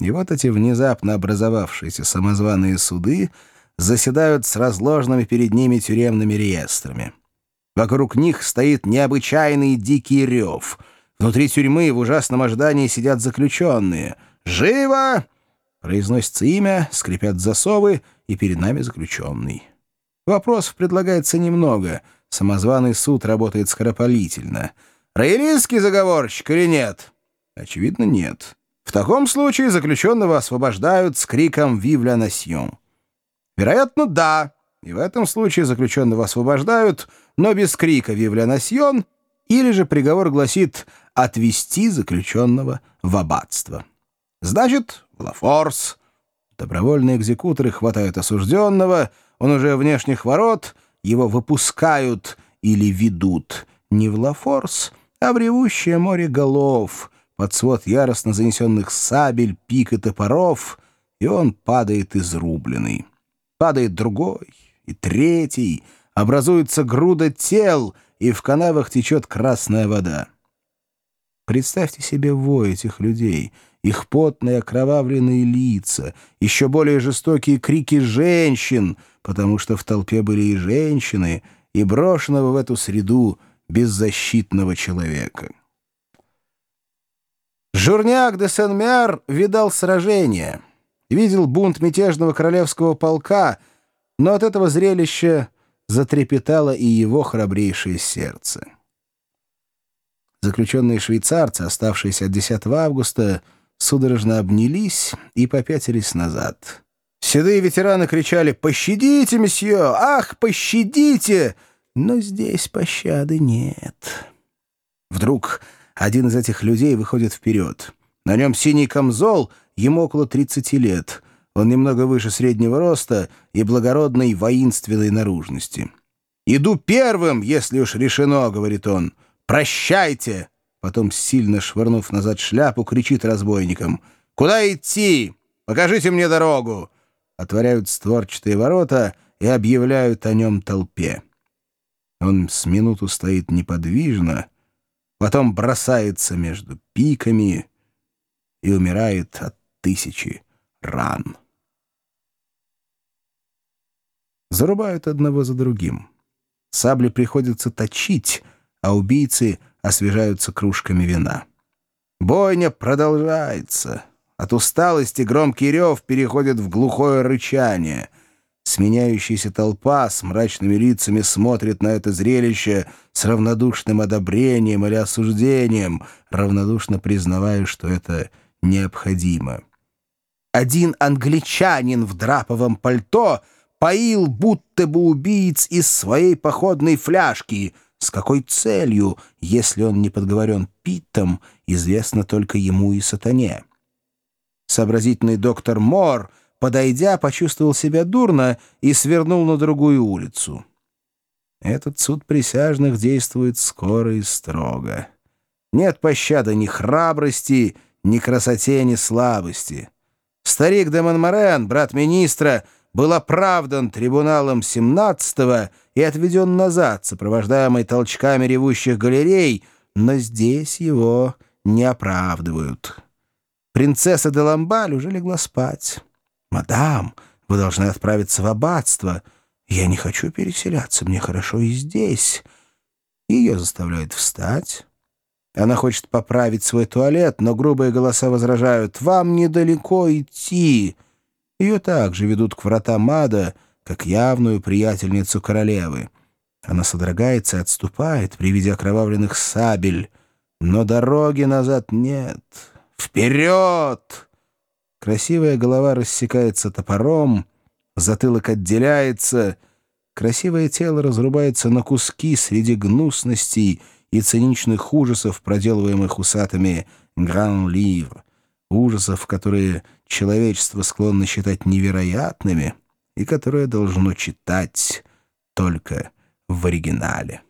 И вот эти внезапно образовавшиеся самозваные суды заседают с разложенными перед ними тюремными реестрами. Вокруг них стоит необычайный дикий рев. Внутри тюрьмы в ужасном ожидании сидят заключенные. «Живо!» Произносится имя, скрипят засовы, и перед нами заключенный. Вопросов предлагается немного. Самозваный суд работает скоропалительно. «Роялистский заговорщик или нет?» Очевидно, нет. В таком случае заключенного освобождают с криком «Вив ля насьон». Вероятно, да. И в этом случае заключенного освобождают, но без крика «Вив ля насьон», или же приговор гласит «отвести заключенного в аббатство». Значит, в Лафорс. Добровольные экзекуторы хватают осужденного, он уже внешних ворот, его выпускают или ведут не в Лафорс, а в ревущее море голов — под свод яростно занесенных сабель, пик и топоров, и он падает изрубленный. Падает другой и третий, образуется груда тел, и в канавах течет красная вода. Представьте себе вой этих людей, их потные окровавленные лица, еще более жестокие крики женщин, потому что в толпе были и женщины, и брошенного в эту среду беззащитного человека. Журняк де Сен-Мяр видал сражение, видел бунт мятежного королевского полка, но от этого зрелища затрепетало и его храбрейшее сердце. Заключенные швейцарцы, оставшиеся от 10 августа, судорожно обнялись и попятились назад. Седые ветераны кричали «Пощадите, месье! Ах, пощадите!» Но здесь пощады нет. Вдруг один из этих людей выходит вперед. На нем синий камзол, ему около 30 лет. Он немного выше среднего роста и благородной воинственной наружности. «Иду первым, если уж решено», — говорит он. «Прощайте!» Потом, сильно швырнув назад шляпу, кричит разбойникам. «Куда идти? Покажите мне дорогу!» Отворяют створчатые ворота и объявляют о нем толпе. Он с минуту стоит неподвижно, потом бросается между пиками и умирает от тысячи ран. Зарубают одного за другим. Сабли приходится точить, а убийцы освежаются кружками вина. Бойня продолжается. От усталости громкий рев переходит в глухое рычание — Сменяющаяся толпа с мрачными лицами смотрит на это зрелище с равнодушным одобрением или осуждением, равнодушно признавая, что это необходимо. Один англичанин в драповом пальто поил будто бы убийц из своей походной фляжки. С какой целью, если он не подговорен Питтом, известно только ему и сатане. Сообразительный доктор Мор — подойдя, почувствовал себя дурно и свернул на другую улицу. Этот суд присяжных действует скоро и строго. Нет пощады ни храбрости, ни красоте, ни слабости. Старик де Монморен, брат министра, был оправдан трибуналом 17-го и отведен назад, сопровождаемый толчками ревущих галерей, но здесь его не оправдывают. Принцесса де Ламбаль уже легла спать. «Мадам, вы должны отправиться в аббатство. Я не хочу переселяться, мне хорошо и здесь». Ее заставляют встать. Она хочет поправить свой туалет, но грубые голоса возражают «Вам недалеко идти». Ее также ведут к вратам ада, как явную приятельницу королевы. Она содрогается и отступает при виде окровавленных сабель, но дороги назад нет. «Вперед!» Красивая голова рассекается топором, затылок отделяется, красивое тело разрубается на куски среди гнусностей и циничных ужасов, проделываемых усатыми «гран-ливр», ужасов, которые человечество склонно считать невероятными и которые должно читать только в оригинале.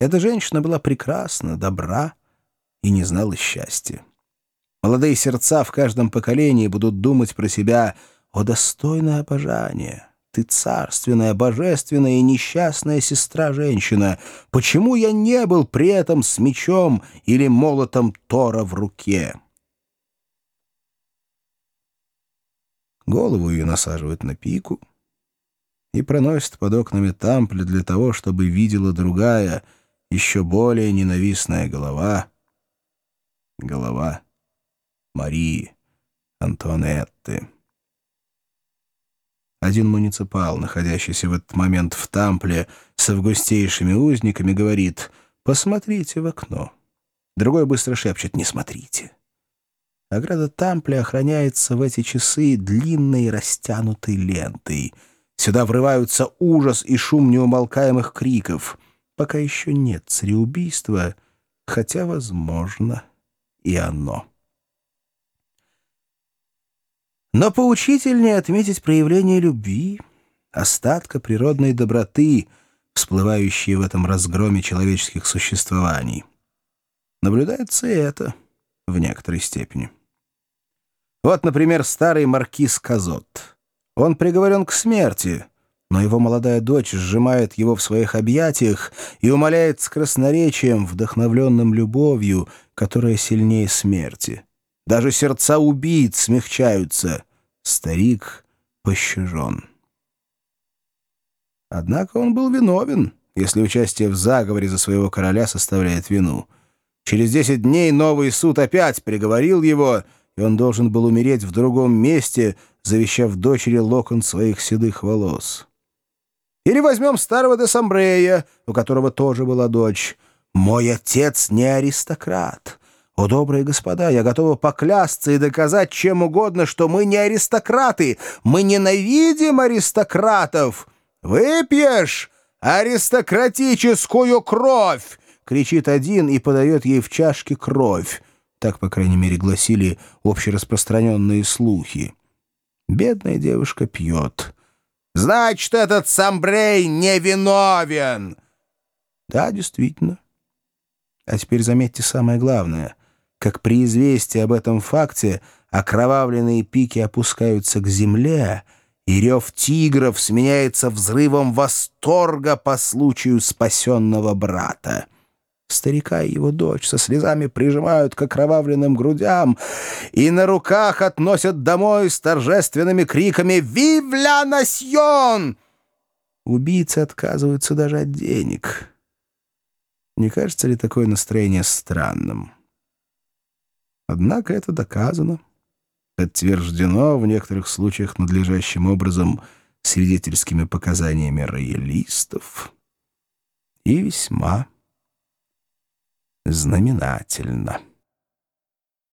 Эта женщина была прекрасна, добра и не знала счастья. Молодые сердца в каждом поколении будут думать про себя «О, достойное обожание! Ты царственная, божественная и несчастная сестра-женщина! Почему я не был при этом с мечом или молотом Тора в руке?» голову ее насаживают на пику и проносят под окнами тампля для того, чтобы видела другая, еще более ненавистная голова, голова Марии Антуанетты. Один муниципал, находящийся в этот момент в тампле с августейшими узниками, говорит «Посмотрите в окно». Другой быстро шепчет «Не смотрите». Ограда тампля охраняется в эти часы длинной растянутой лентой. Сюда врываются ужас и шум неумолкаемых криков. Пока еще нет цареубийства, хотя, возможно, и оно. Но поучительнее отметить проявление любви, остатка природной доброты, всплывающие в этом разгроме человеческих существований. Наблюдается и это в некоторой степени. Вот, например, старый маркиз Казот. Он приговорен к смерти, но его молодая дочь сжимает его в своих объятиях и умоляет с красноречием, вдохновленным любовью, которая сильнее смерти. Даже сердца убийц смягчаются. Старик пощажен. Однако он был виновен, если участие в заговоре за своего короля составляет вину. Через десять дней новый суд опять приговорил его, и он должен был умереть в другом месте, завещав дочери локон своих седых волос. Или возьмем старого Десамбрея, у которого тоже была дочь. «Мой отец не аристократ». «О, добрые господа, я готова поклясться и доказать чем угодно, что мы не аристократы, мы ненавидим аристократов! Выпьешь аристократическую кровь!» — кричит один и подает ей в чашке кровь. Так, по крайней мере, гласили общераспространенные слухи. Бедная девушка пьет. «Значит, этот Самбрей невиновен!» Да, действительно. А теперь заметьте самое главное как при известии об этом факте окровавленные пики опускаются к земле, и рев тигров сменяется взрывом восторга по случаю спасенного брата. Старика и его дочь со слезами прижимают к окровавленным грудям и на руках относят домой с торжественными криками «Вив ля насьон!» Убийцы отказываются даже от денег. Не кажется ли такое настроение странным? Однако это доказано, подтверждено в некоторых случаях надлежащим образом свидетельскими показаниями роялистов и весьма знаменательно.